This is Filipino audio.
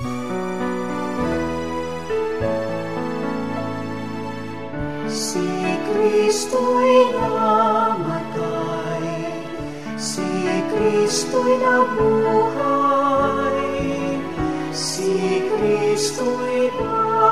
Si Kristo'y namatay, si Kristo'y nabuhay, si Kristo'y namatay.